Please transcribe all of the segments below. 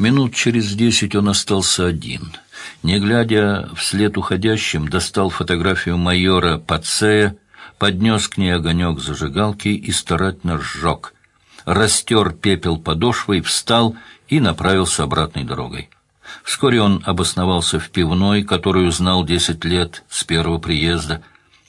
Минут через десять он остался один. Не глядя вслед уходящим, достал фотографию майора Пацея, поднес к ней огонек зажигалки и старательно сжег. Растер пепел подошвой, встал и направился обратной дорогой. Вскоре он обосновался в пивной, которую знал десять лет с первого приезда.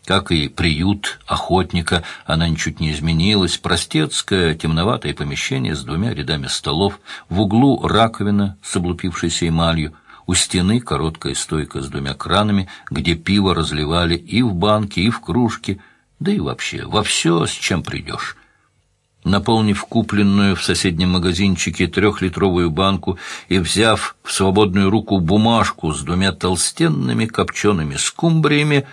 Как и приют охотника, она ничуть не изменилась. Простецкое темноватое помещение с двумя рядами столов, в углу раковина с облупившейся эмалью, у стены короткая стойка с двумя кранами, где пиво разливали и в банки, и в кружки, да и вообще во все, с чем придешь. Наполнив купленную в соседнем магазинчике трехлитровую банку и взяв в свободную руку бумажку с двумя толстенными копчеными скумбриями,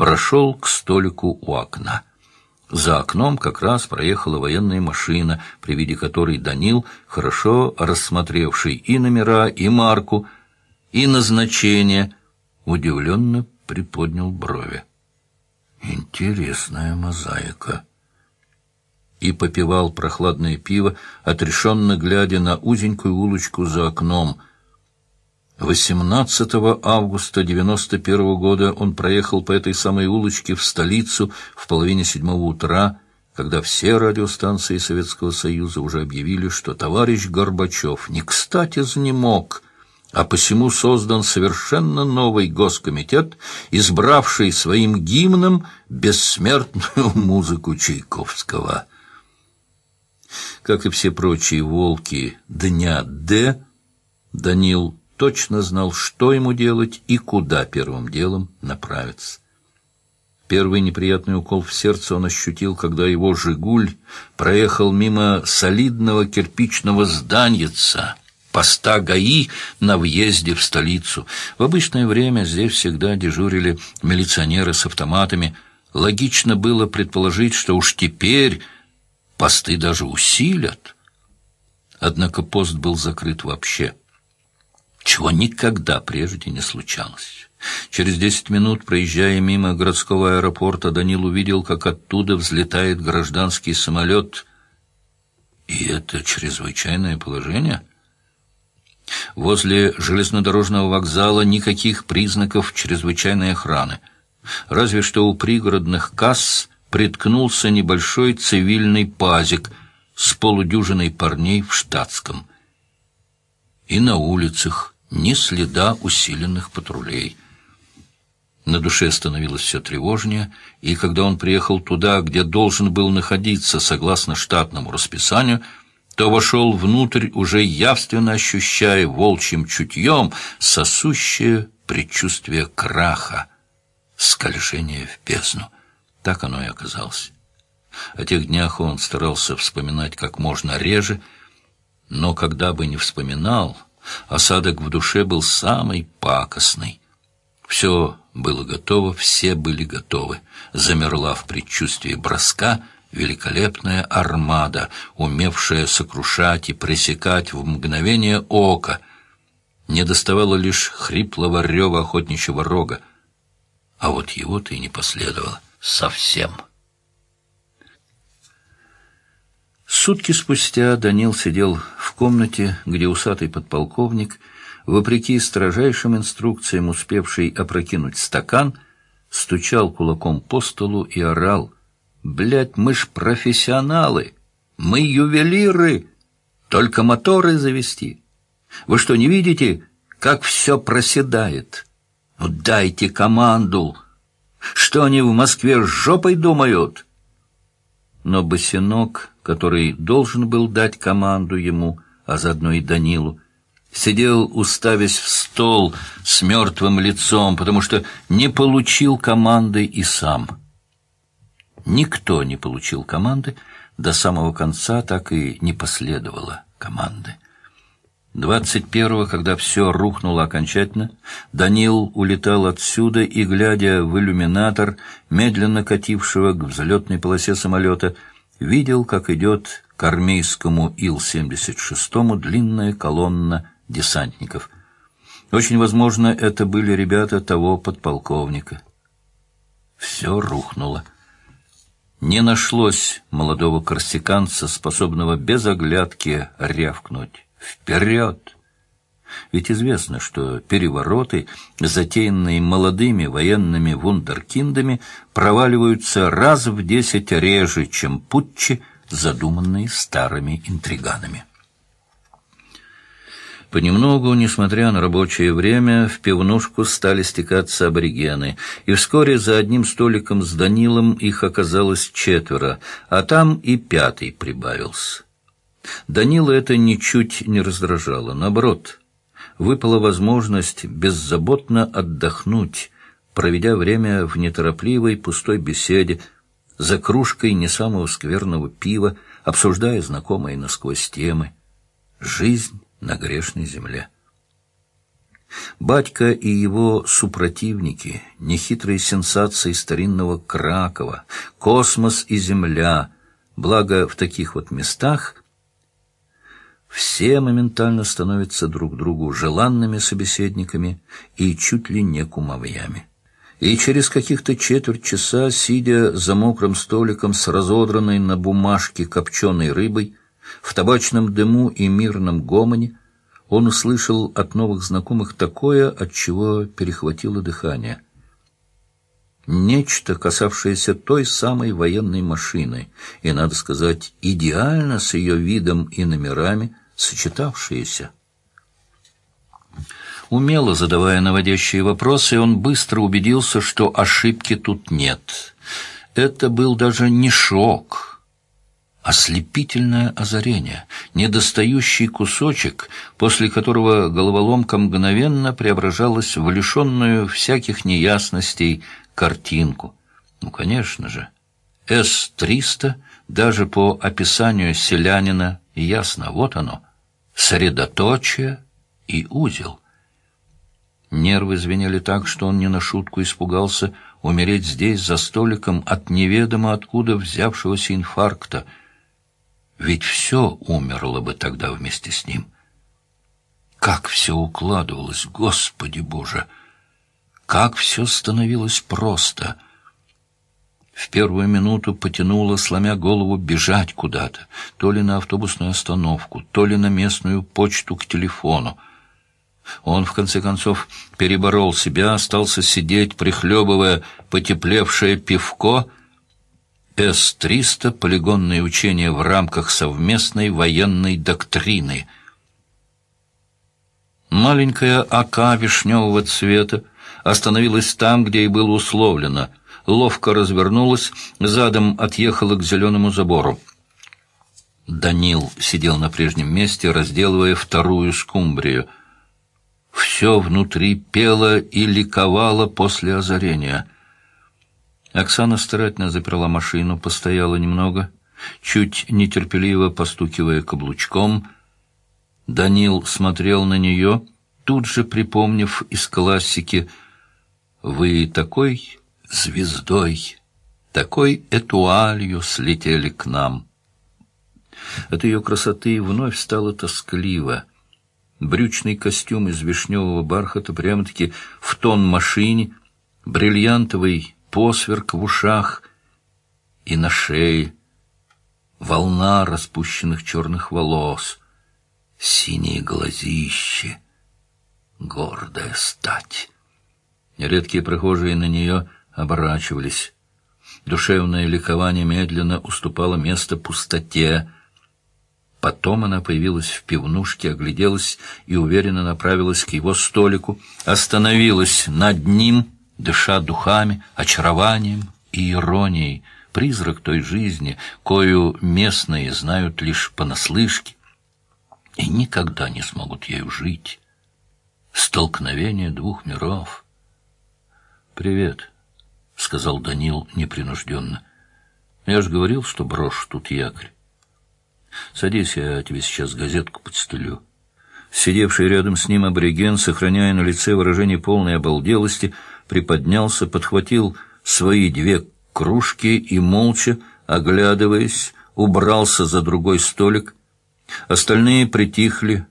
прошел к столику у окна. За окном как раз проехала военная машина, при виде которой Данил, хорошо рассмотревший и номера, и марку, и назначение, удивленно приподнял брови. «Интересная мозаика» и попивал прохладное пиво, отрешенно глядя на узенькую улочку за окном. 18 августа 91 года он проехал по этой самой улочке в столицу в половине седьмого утра, когда все радиостанции Советского Союза уже объявили, что товарищ Горбачев не кстати занемог, а посему создан совершенно новый госкомитет, избравший своим гимном бессмертную музыку Чайковского. Как и все прочие волки дня Д, Данил точно знал, что ему делать и куда первым делом направиться. Первый неприятный укол в сердце он ощутил, когда его «Жигуль» проехал мимо солидного кирпичного зданьица, поста ГАИ на въезде в столицу. В обычное время здесь всегда дежурили милиционеры с автоматами. Логично было предположить, что уж теперь посты даже усилят. Однако пост был закрыт вообще, чего никогда прежде не случалось. Через десять минут, проезжая мимо городского аэропорта, Данил увидел, как оттуда взлетает гражданский самолет. И это чрезвычайное положение? Возле железнодорожного вокзала никаких признаков чрезвычайной охраны. Разве что у пригородных касс приткнулся небольшой цивильный пазик с полудюжиной парней в штатском. И на улицах ни следа усиленных патрулей. На душе становилось все тревожнее, и когда он приехал туда, где должен был находиться согласно штатному расписанию, то вошел внутрь, уже явственно ощущая волчьим чутьем сосущее предчувствие краха, скольжение в бездну. Так оно и оказалось. О тех днях он старался вспоминать как можно реже, но когда бы не вспоминал, осадок в душе был самый пакостный. Все было готово, все были готовы. Замерла в предчувствии броска великолепная армада, умевшая сокрушать и пресекать в мгновение ока. Не доставало лишь хриплого рева охотничьего рога, а вот его-то и не последовало совсем. Сутки спустя Данил сидел в комнате, где усатый подполковник, вопреки строжайшим инструкциям, успевший опрокинуть стакан, стучал кулаком по столу и орал. «Блядь, мы ж профессионалы! Мы ювелиры! Только моторы завести! Вы что, не видите, как все проседает? Ну, дайте команду!» Что они в Москве с жопой думают?» Но Босинок, который должен был дать команду ему, а заодно и Данилу, сидел, уставясь в стол с мертвым лицом, потому что не получил команды и сам. Никто не получил команды, до самого конца так и не последовало команды. Двадцать первого, когда все рухнуло окончательно, Данил улетал отсюда и, глядя в иллюминатор, медленно катившего к взлетной полосе самолета, видел, как идет к армейскому Ил-76 длинная колонна десантников. Очень возможно, это были ребята того подполковника. Все рухнуло. Не нашлось молодого корсиканца, способного без оглядки рявкнуть. Вперед! Ведь известно, что перевороты, затеянные молодыми военными вундеркиндами, проваливаются раз в десять реже, чем путчи, задуманные старыми интриганами. Понемногу, несмотря на рабочее время, в пивнушку стали стекаться аборигены, и вскоре за одним столиком с Данилом их оказалось четверо, а там и пятый прибавился. Данила это ничуть не раздражало, наоборот, выпала возможность беззаботно отдохнуть, проведя время в неторопливой пустой беседе, за кружкой не самого скверного пива, обсуждая знакомые насквозь темы. Жизнь на грешной земле. Батька и его супротивники, нехитрые сенсации старинного Кракова, космос и земля, благо в таких вот местах все моментально становятся друг другу желанными собеседниками и чуть ли не кумовьями. И через каких-то четверть часа, сидя за мокрым столиком с разодранной на бумажке копченой рыбой, в табачном дыму и мирном гомоне он услышал от новых знакомых такое, от чего перехватило дыхание. Нечто, касавшееся той самой военной машины, и, надо сказать, идеально с ее видом и номерами, сочетавшееся. Умело задавая наводящие вопросы, он быстро убедился, что ошибки тут нет. Это был даже не шок — Ослепительное озарение, недостающий кусочек, после которого головоломка мгновенно преображалась в лишенную всяких неясностей картинку. Ну, конечно же, С-300 даже по описанию селянина ясно, вот оно, средоточие и узел. Нервы звенели так, что он не на шутку испугался умереть здесь за столиком от неведомо откуда взявшегося инфаркта — ведь все умерло бы тогда вместе с ним. Как все укладывалось, Господи Боже! Как все становилось просто! В первую минуту потянуло, сломя голову, бежать куда-то, то ли на автобусную остановку, то ли на местную почту к телефону. Он, в конце концов, переборол себя, остался сидеть, прихлебывая потеплевшее пивко — с-300 полигонные учения в рамках совместной военной доктрины. Маленькая АК вишневого цвета остановилась там, где и было условлено, ловко развернулась, задом отъехала к зеленому забору. Данил сидел на прежнем месте, разделывая вторую скумбрию. Все внутри пело и ликовало после озарения — Оксана старательно заперла машину, постояла немного, чуть нетерпеливо постукивая каблучком. Данил смотрел на нее, тут же припомнив из классики «Вы такой звездой, такой этуалью слетели к нам». От ее красоты вновь стало тоскливо. Брючный костюм из вишневого бархата прямо-таки в тон машине, бриллиантовый посверк в ушах и на шее, волна распущенных черных волос, синие глазищи, гордая стать. Редкие прохожие на нее оборачивались. Душевное ликование медленно уступало место пустоте. Потом она появилась в пивнушке, огляделась и уверенно направилась к его столику, остановилась над ним — дыша духами, очарованием и иронией, призрак той жизни, кою местные знают лишь понаслышке, и никогда не смогут ею жить. Столкновение двух миров. «Привет», — сказал Данил непринужденно. «Я же говорил, что брошу тут якорь. Садись, я тебе сейчас газетку подстелю». Сидевший рядом с ним абориген, сохраняя на лице выражение полной обалделости, приподнялся, подхватил свои две кружки и, молча, оглядываясь, убрался за другой столик. Остальные притихли.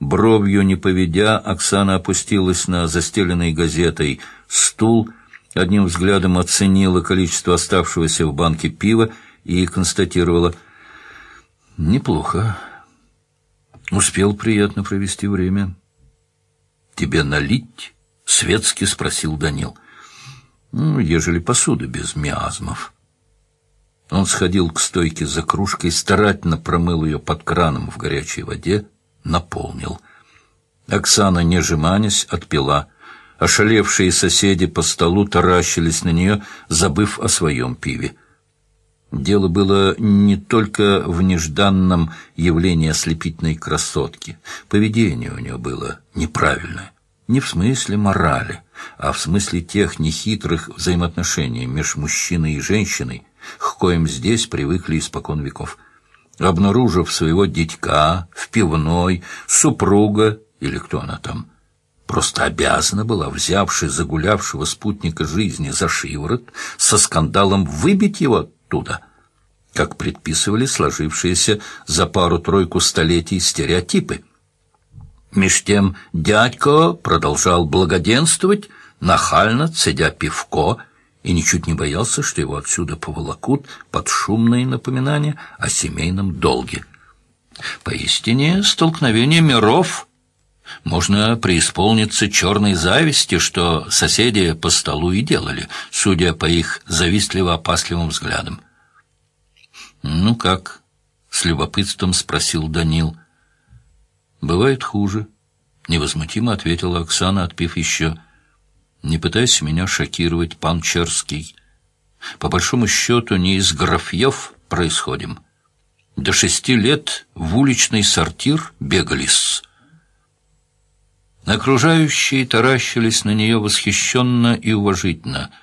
Бровью не поведя, Оксана опустилась на застеленный газетой стул, одним взглядом оценила количество оставшегося в банке пива и констатировала «Неплохо. Успел приятно провести время». тебе налить?» — светски спросил Данил. «Ну, ежели посуда без миазмов». Он сходил к стойке за кружкой, старательно промыл ее под краном в горячей воде, наполнил. Оксана, не жеманясь, отпила. Ошалевшие соседи по столу таращились на нее, забыв о своем пиве. Дело было не только в нежданном явлении ослепительной красотки. Поведение у нее было неправильное. Не в смысле морали, а в смысле тех нехитрых взаимоотношений между мужчиной и женщиной, к коим здесь привыкли испокон веков. Обнаружив своего дитька в пивной, супруга, или кто она там, просто обязана была, взявши загулявшего спутника жизни за шиворот, со скандалом выбить его оттуда, как предписывали сложившиеся за пару-тройку столетий стереотипы. Меж тем дядько продолжал благоденствовать, нахально цедя пивко, и ничуть не боялся, что его отсюда поволокут под шумные напоминания о семейном долге. Поистине, столкновение миров. Можно преисполниться черной зависти, что соседи по столу и делали, судя по их завистливо-опасливым взглядам. «Ну как?» — с любопытством спросил Данил. «Бывает хуже», — невозмутимо ответила Оксана, отпив еще. «Не пытайся меня шокировать, пан Черский. По большому счету не из графьев происходим. До шести лет в уличный сортир бегались». Окружающие таращились на нее восхищенно и уважительно —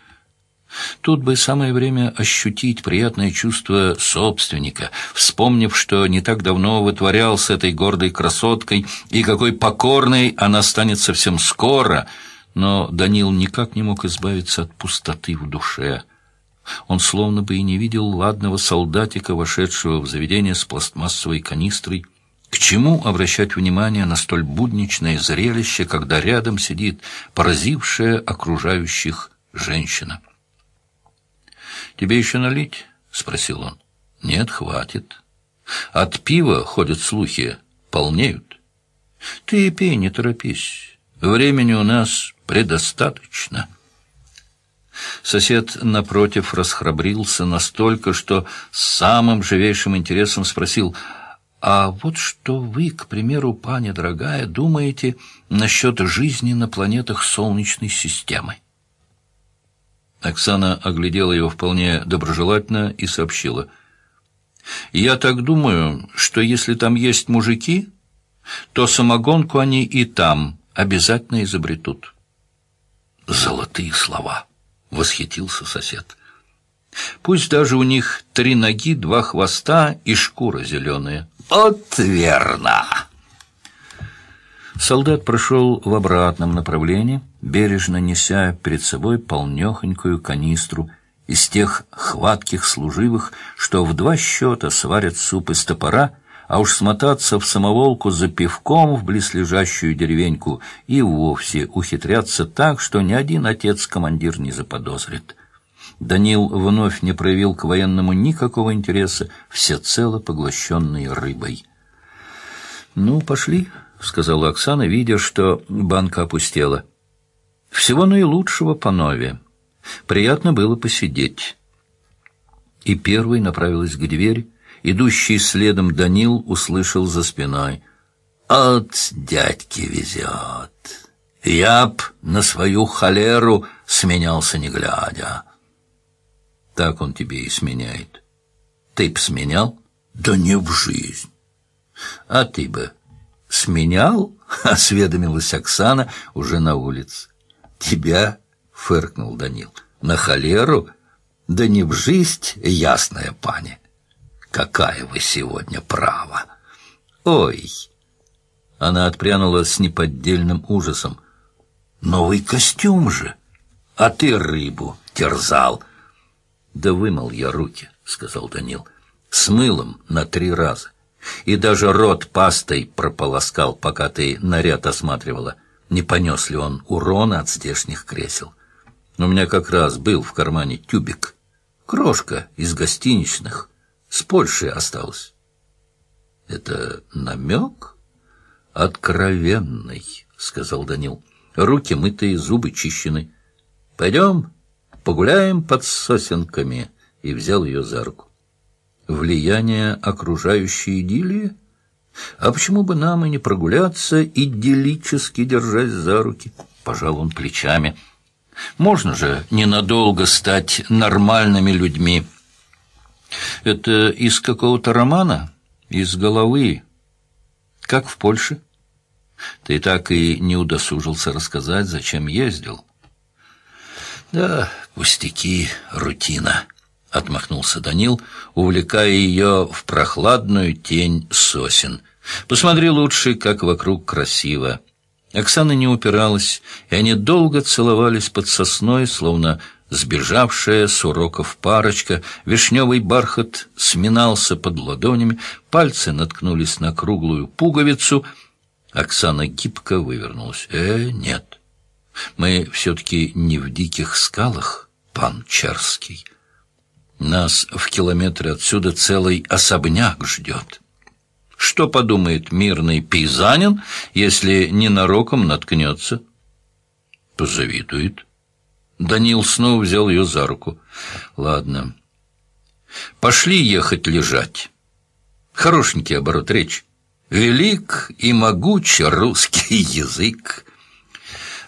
Тут бы самое время ощутить приятное чувство собственника, вспомнив, что не так давно вытворял с этой гордой красоткой, и какой покорной она станет совсем скоро. Но Данил никак не мог избавиться от пустоты в душе. Он словно бы и не видел ладного солдатика, вошедшего в заведение с пластмассовой канистрой. К чему обращать внимание на столь будничное зрелище, когда рядом сидит поразившая окружающих женщина? «Тебе еще налить?» — спросил он. «Нет, хватит. От пива, ходят слухи, полнеют. Ты пей, не торопись. Времени у нас предостаточно». Сосед, напротив, расхрабрился настолько, что с самым живейшим интересом спросил, «А вот что вы, к примеру, паня дорогая, думаете насчет жизни на планетах Солнечной системы?» Оксана оглядела его вполне доброжелательно и сообщила. «Я так думаю, что если там есть мужики, то самогонку они и там обязательно изобретут». «Золотые слова!» — восхитился сосед. «Пусть даже у них три ноги, два хвоста и шкура зеленая». «Вот верно!» Солдат прошел в обратном направлении, бережно неся перед собой полнехонькую канистру из тех хватких служивых, что в два счета сварят суп из топора, а уж смотаться в самоволку за пивком в близлежащую деревеньку и вовсе ухитряться так, что ни один отец-командир не заподозрит. Данил вновь не проявил к военному никакого интереса, всецело поглощенный рыбой. «Ну, пошли», — сказала Оксана, видя, что банка опустела. «Всего наилучшего по нове. Приятно было посидеть». И первый направилась к двери. Идущий следом Данил услышал за спиной. «От дядьки везет. Я б на свою холеру сменялся не глядя». «Так он тебе и сменяет. Ты б сменял?» «Да не в жизнь. А ты бы «Сменял?» — осведомилась Оксана уже на улице. «Тебя?» — фыркнул Данил. «На холеру? Да не в жизнь, ясная пани. Какая вы сегодня права!» «Ой!» Она отпрянула с неподдельным ужасом. «Новый костюм же! А ты рыбу терзал!» «Да вымыл я руки», — сказал Данил, — «с мылом на три раза и даже рот пастой прополоскал, пока ты наряд осматривала. Не понес ли он урона от здешних кресел? У меня как раз был в кармане тюбик. Крошка из гостиничных. С Польши осталась. Это намек? Откровенный, — сказал Данил. «Руки мытые, зубы чищены. Пойдем погуляем под сосенками» и взял ее за руку. «Влияние окружающей идиллии? А почему бы нам и не прогуляться, идиллически держась за руки?» Пожал он плечами. «Можно же ненадолго стать нормальными людьми». «Это из какого-то романа? Из головы?» «Как в Польше?» Ты так и не удосужился рассказать, зачем ездил. Да, пустяки, рутина, — отмахнулся Данил, увлекая ее в прохладную тень сосен. Посмотри лучше, как вокруг красиво. Оксана не упиралась, и они долго целовались под сосной, словно сбежавшая с уроков парочка. Вишневый бархат сминался под ладонями, пальцы наткнулись на круглую пуговицу — Оксана гибко вывернулась. «Э, нет, мы все-таки не в диких скалах, пан Черский. Нас в километре отсюда целый особняк ждет. Что подумает мирный пейзанин, если ненароком наткнется?» «Позавидует». Данил снова взял ее за руку. «Ладно, пошли ехать лежать. Хорошенький оборот речи. Велик и могуч русский язык.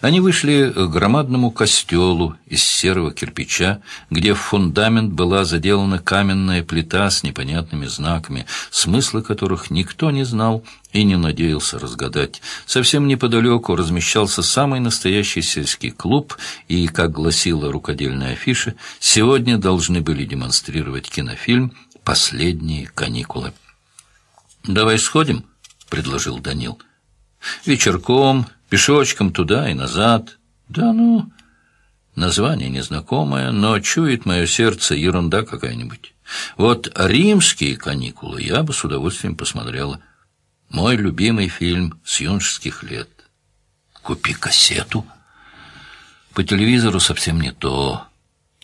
Они вышли к громадному костелу из серого кирпича, где в фундамент была заделана каменная плита с непонятными знаками, смысла которых никто не знал и не надеялся разгадать. Совсем неподалеку размещался самый настоящий сельский клуб, и, как гласила рукодельная афиша, сегодня должны были демонстрировать кинофильм «Последние каникулы». «Давай сходим?» — предложил Данил. «Вечерком, пешочком туда и назад. Да ну...» Название незнакомое, но чует мое сердце ерунда какая-нибудь. Вот римские каникулы я бы с удовольствием посмотрела. Мой любимый фильм с юношеских лет. Купи кассету. По телевизору совсем не то.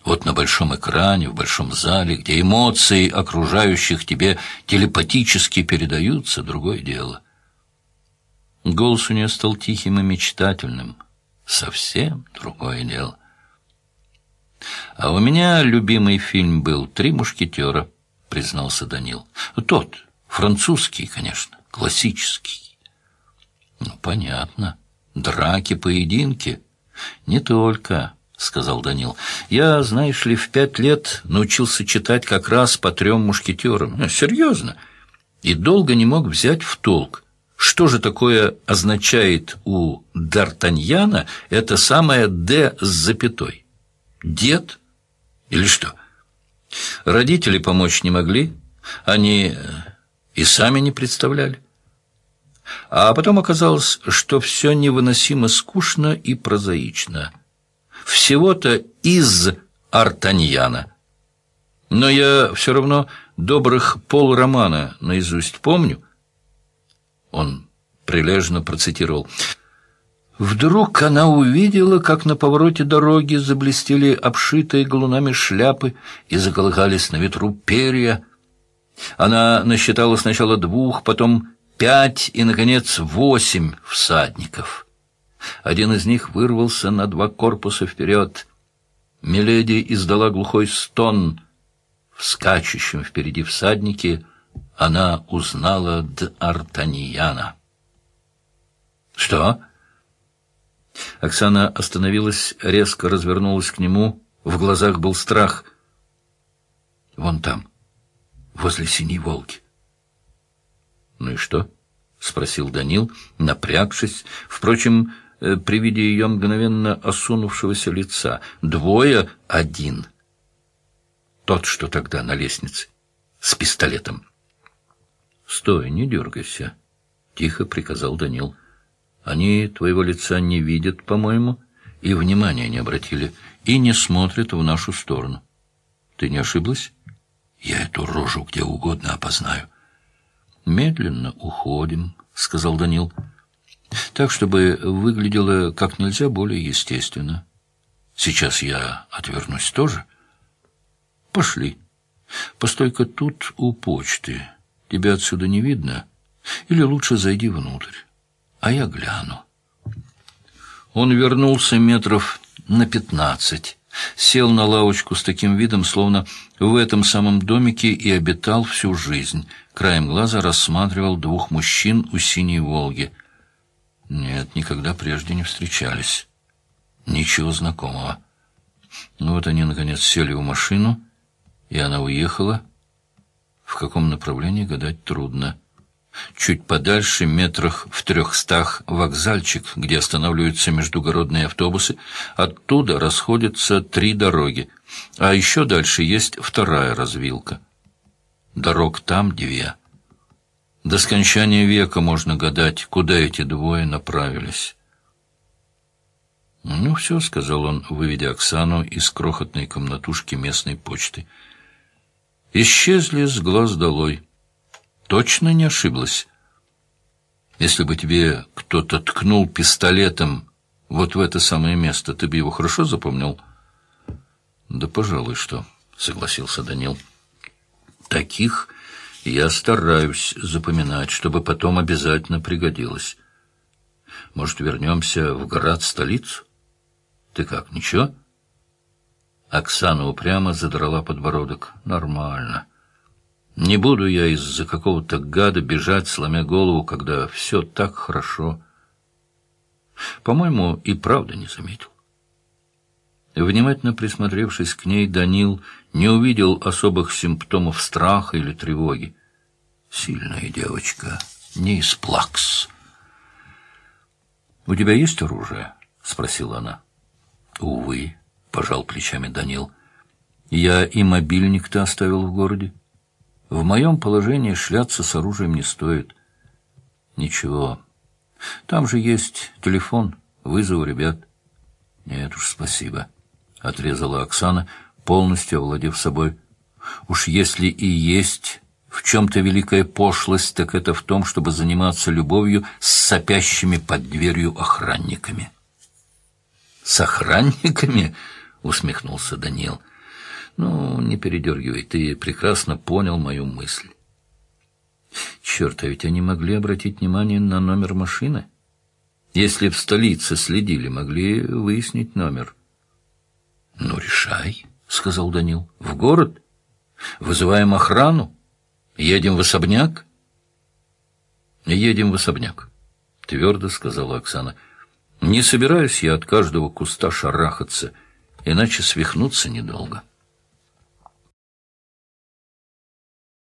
Вот на большом экране, в большом зале, где эмоции окружающих тебе телепатически передаются, другое дело. Голос у нее стал тихим и мечтательным. Совсем другое дело. А у меня любимый фильм был «Три мушкетера», признался Данил. Тот, французский, конечно, классический. Ну, понятно. Драки, поединки. Не только... — сказал Данил. «Я, знаешь ли, в пять лет научился читать как раз по трем мушкетерам. Ну, серьезно. И долго не мог взять в толк. Что же такое означает у Д'Артаньяна это самое «Д» с запятой? Дед? Или что? Родители помочь не могли, они э, и сами не представляли. А потом оказалось, что все невыносимо скучно и прозаично – всего-то из Артаньяна. Но я все равно добрых полромана наизусть помню. Он прилежно процитировал. Вдруг она увидела, как на повороте дороги заблестели обшитые галунами шляпы и заколыхались на ветру перья. Она насчитала сначала двух, потом пять и, наконец, восемь всадников — один из них вырвался на два корпуса вперед. Миледи издала глухой стон. В скачущем впереди всаднике она узнала Д'Артаньяна. «Что?» Оксана остановилась, резко развернулась к нему. В глазах был страх. «Вон там, возле синей волки». «Ну и что?» — спросил Данил, напрягшись. Впрочем, Э, при виде ее мгновенно осунувшегося лица. Двое — один. Тот, что тогда на лестнице, с пистолетом. — Стой, не дергайся, — тихо приказал Данил. — Они твоего лица не видят, по-моему, и внимания не обратили, и не смотрят в нашу сторону. Ты не ошиблась? Я эту рожу где угодно опознаю. — Медленно уходим, — сказал Данил. — так, чтобы выглядело как нельзя более естественно. Сейчас я отвернусь тоже. Пошли. Постой-ка тут у почты. Тебя отсюда не видно. Или лучше зайди внутрь. А я гляну. Он вернулся метров на пятнадцать, сел на лавочку с таким видом, словно в этом самом домике и обитал всю жизнь. Краем глаза рассматривал двух мужчин у синей «Волги». Нет, никогда прежде не встречались. Ничего знакомого. Ну вот они, наконец, сели в машину, и она уехала. В каком направлении гадать трудно. Чуть подальше, метрах в трехстах, вокзальчик, где останавливаются междугородные автобусы. Оттуда расходятся три дороги. А еще дальше есть вторая развилка. Дорог там две. До скончания века можно гадать, куда эти двое направились. «Ну все», — сказал он, выведя Оксану из крохотной комнатушки местной почты. «Исчезли с глаз долой». Точно не ошиблась? Если бы тебе кто-то ткнул пистолетом вот в это самое место, ты бы его хорошо запомнил? Да, пожалуй, что, согласился Данил. Таких я стараюсь запоминать, чтобы потом обязательно пригодилось. Может, вернемся в город-столицу? Ты как, ничего? Оксана упрямо задрала подбородок. Нормально. Не буду я из-за какого-то гада бежать, сломя голову, когда все так хорошо. По-моему, и правда не заметил. Внимательно присмотревшись к ней, Данил не увидел особых симптомов страха или тревоги. Сильная девочка, не из плакс. «У тебя есть оружие?» — спросила она. «Увы», — пожал плечами Данил. «Я и мобильник-то оставил в городе». В моем положении шляться с оружием не стоит. Ничего. Там же есть телефон, вызову ребят. Нет уж, спасибо, — отрезала Оксана, полностью овладев собой. Уж если и есть в чем-то великая пошлость, так это в том, чтобы заниматься любовью с сопящими под дверью охранниками. — С охранниками? — усмехнулся Даниил. — ну, не передергивай, ты прекрасно понял мою мысль. Черт, а ведь они могли обратить внимание на номер машины. Если в столице следили, могли выяснить номер. — Ну, решай, — сказал Данил. — В город? Вызываем охрану? Едем в особняк? — Едем в особняк, — твердо сказала Оксана. — Не собираюсь я от каждого куста шарахаться, иначе свихнуться недолго. —